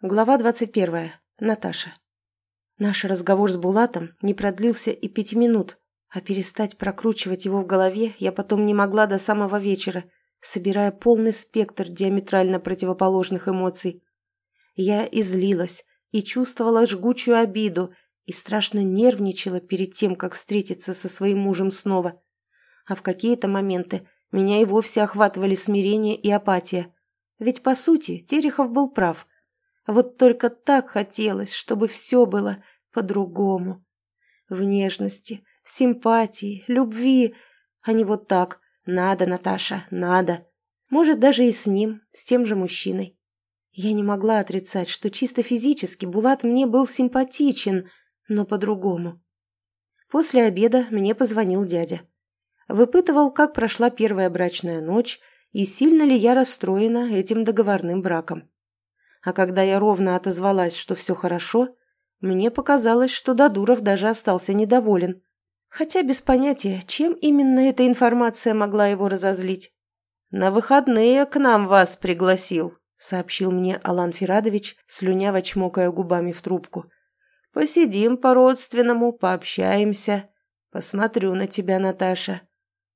Глава 21. Наташа. Наш разговор с Булатом не продлился и пяти минут, а перестать прокручивать его в голове я потом не могла до самого вечера, собирая полный спектр диаметрально противоположных эмоций. Я и злилась, и чувствовала жгучую обиду, и страшно нервничала перед тем, как встретиться со своим мужем снова. А в какие-то моменты меня и вовсе охватывали смирение и апатия. Ведь, по сути, Терехов был прав – вот только так хотелось, чтобы все было по-другому. В нежности, симпатии, любви, а не вот так. Надо, Наташа, надо. Может, даже и с ним, с тем же мужчиной. Я не могла отрицать, что чисто физически Булат мне был симпатичен, но по-другому. После обеда мне позвонил дядя. Выпытывал, как прошла первая брачная ночь и сильно ли я расстроена этим договорным браком а когда я ровно отозвалась, что все хорошо, мне показалось, что Дадуров даже остался недоволен. Хотя без понятия, чем именно эта информация могла его разозлить. «На выходные к нам вас пригласил», — сообщил мне Алан Ферадович, слюняво чмокая губами в трубку. «Посидим по-родственному, пообщаемся. Посмотрю на тебя, Наташа.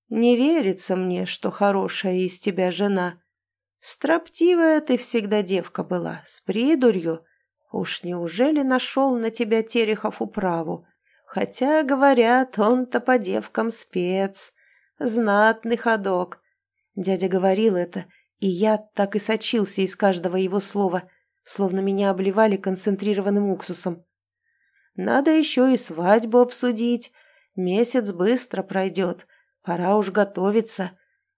Не верится мне, что хорошая из тебя жена. Строптивая ты всегда девка была, с придурью. Уж неужели нашел на тебя Терехов управу? Хотя, говорят, он-то по девкам спец. Знатный ходок. Дядя говорил это, и я так и сочился из каждого его слова, словно меня обливали концентрированным уксусом. Надо еще и свадьбу обсудить. Месяц быстро пройдет. Пора уж готовиться.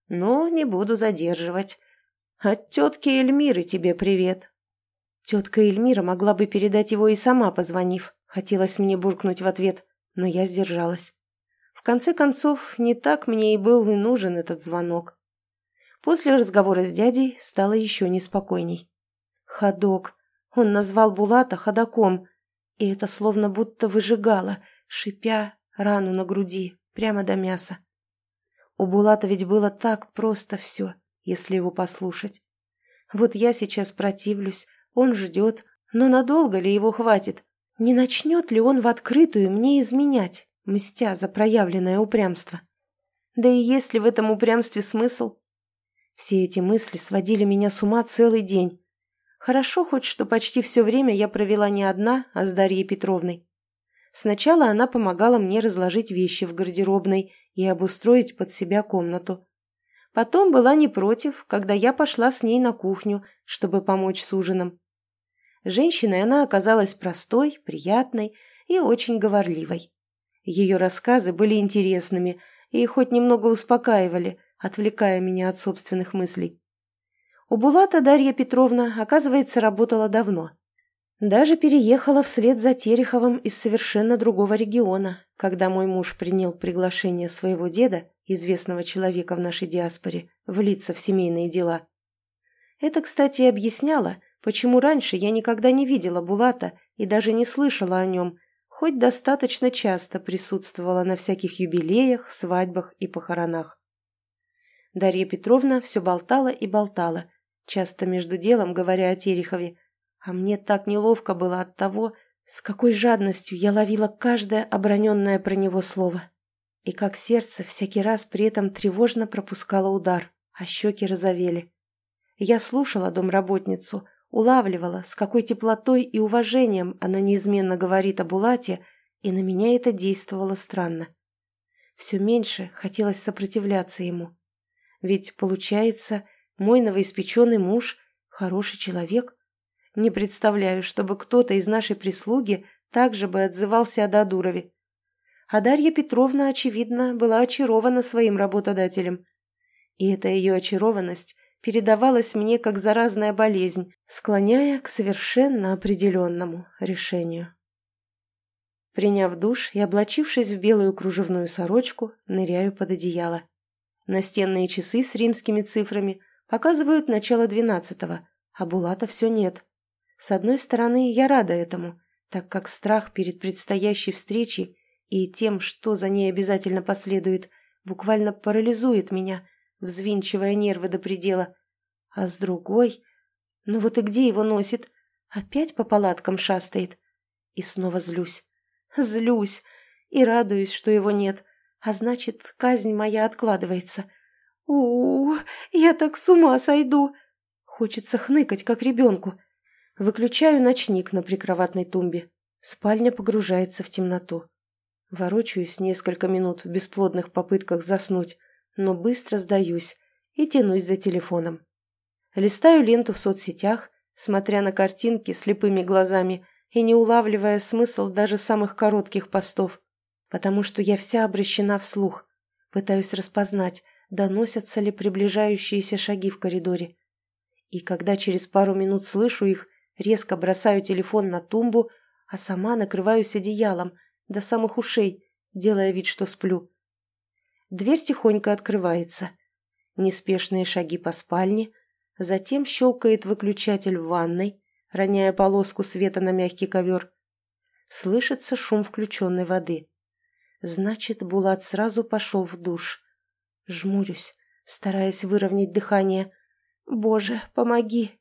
Но не буду задерживать. От тетки Эльмиры тебе привет. Тетка Эльмира могла бы передать его и сама, позвонив. Хотелось мне буркнуть в ответ, но я сдержалась. В конце концов, не так мне и был и нужен этот звонок. После разговора с дядей стало еще неспокойней. Ходок. Он назвал Булата ходоком, и это словно будто выжигало, шипя рану на груди, прямо до мяса. У Булата ведь было так просто все если его послушать. Вот я сейчас противлюсь, он ждет, но надолго ли его хватит? Не начнет ли он в открытую мне изменять, мстя за проявленное упрямство? Да и есть ли в этом упрямстве смысл? Все эти мысли сводили меня с ума целый день. Хорошо хоть, что почти все время я провела не одна, а с Дарьей Петровной. Сначала она помогала мне разложить вещи в гардеробной и обустроить под себя комнату. Потом была не против, когда я пошла с ней на кухню, чтобы помочь с ужином. Женщиной она оказалась простой, приятной и очень говорливой. Ее рассказы были интересными и хоть немного успокаивали, отвлекая меня от собственных мыслей. У Булата Дарья Петровна, оказывается, работала давно. Даже переехала вслед за Тереховым из совершенно другого региона, когда мой муж принял приглашение своего деда известного человека в нашей диаспоре, влиться в семейные дела. Это, кстати, объясняло, почему раньше я никогда не видела Булата и даже не слышала о нем, хоть достаточно часто присутствовала на всяких юбилеях, свадьбах и похоронах. Дарья Петровна все болтала и болтала, часто между делом говоря о Терехове, а мне так неловко было от того, с какой жадностью я ловила каждое оброненное про него слово и как сердце всякий раз при этом тревожно пропускало удар, а щеки розовели. Я слушала домработницу, улавливала, с какой теплотой и уважением она неизменно говорит о Булате, и на меня это действовало странно. Все меньше хотелось сопротивляться ему. Ведь, получается, мой новоиспеченный муж – хороший человек. Не представляю, чтобы кто-то из нашей прислуги также бы отзывался о Дадурове а Дарья Петровна, очевидно, была очарована своим работодателем. И эта ее очарованность передавалась мне как заразная болезнь, склоняя к совершенно определенному решению. Приняв душ и облачившись в белую кружевную сорочку, ныряю под одеяло. Настенные часы с римскими цифрами показывают начало двенадцатого, а Булата все нет. С одной стороны, я рада этому, так как страх перед предстоящей встречей и тем, что за ней обязательно последует, буквально парализует меня, взвинчивая нервы до предела. А с другой... Ну вот и где его носит? Опять по палаткам шастает. И снова злюсь. Злюсь. И радуюсь, что его нет. А значит, казнь моя откладывается. у у, -у я так с ума сойду. Хочется хныкать, как ребенку. Выключаю ночник на прикроватной тумбе. Спальня погружается в темноту. Ворочаюсь несколько минут в бесплодных попытках заснуть, но быстро сдаюсь и тянусь за телефоном. Листаю ленту в соцсетях, смотря на картинки слепыми глазами и не улавливая смысл даже самых коротких постов, потому что я вся обращена вслух, пытаюсь распознать, доносятся ли приближающиеся шаги в коридоре. И когда через пару минут слышу их, резко бросаю телефон на тумбу, а сама накрываюсь одеялом до самых ушей, делая вид, что сплю. Дверь тихонько открывается. Неспешные шаги по спальне, затем щелкает выключатель в ванной, роняя полоску света на мягкий ковер. Слышится шум включенной воды. Значит, Булат сразу пошел в душ. Жмурюсь, стараясь выровнять дыхание. «Боже, помоги!